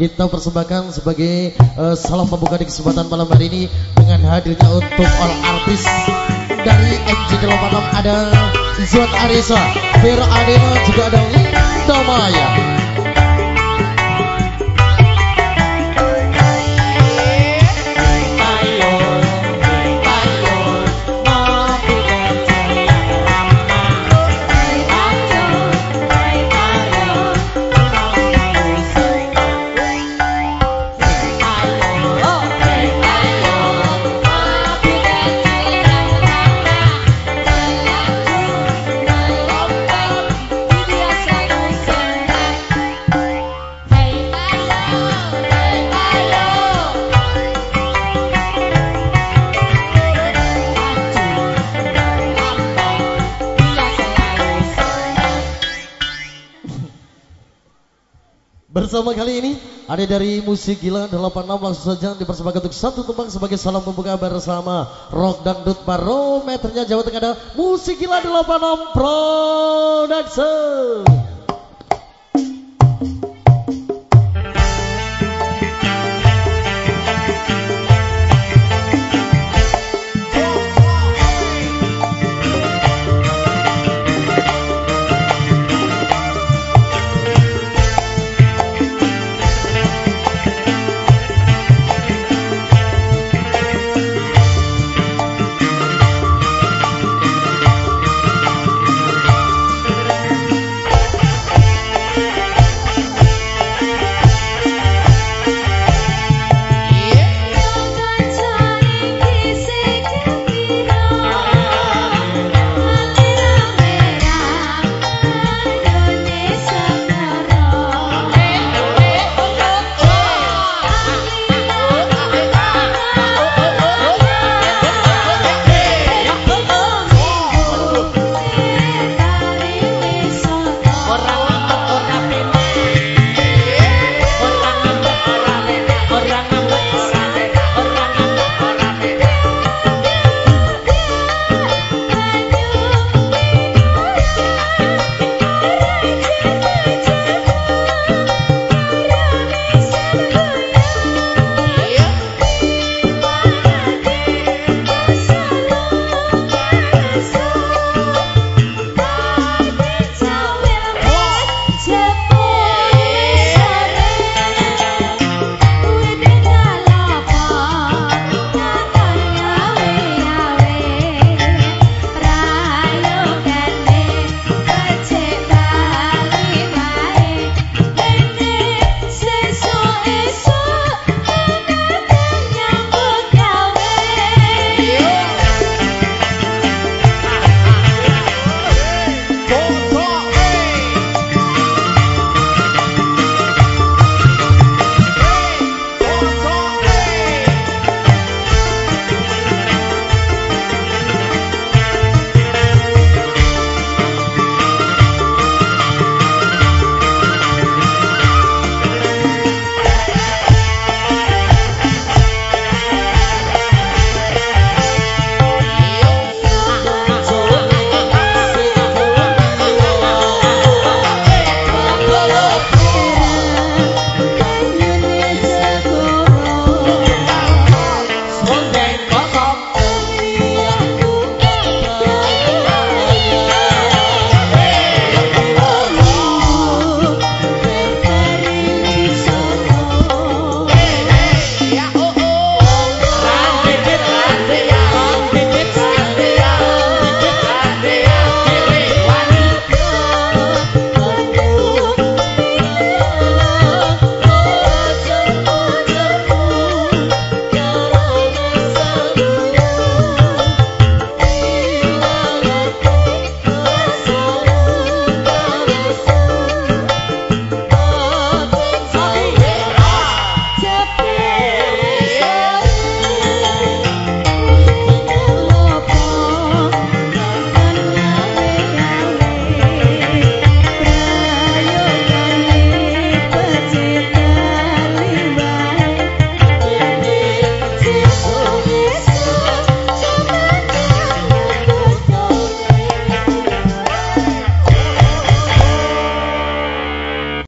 kita persembahkan sebagai uh, salam pembuka di kesempatan malam hari ini dengan hadirnya untuk all artis dari MJ86 ada Zuat Arisa, Vera Adena juga ada Linda Maya. Bersama kali ini ada dari musik gila 86 langsung saja dipersembahkan untuk satu tembang sebagai salam pembuka bersama rock dan dut barometernya Jawa Tengah ada musik gila 86 production.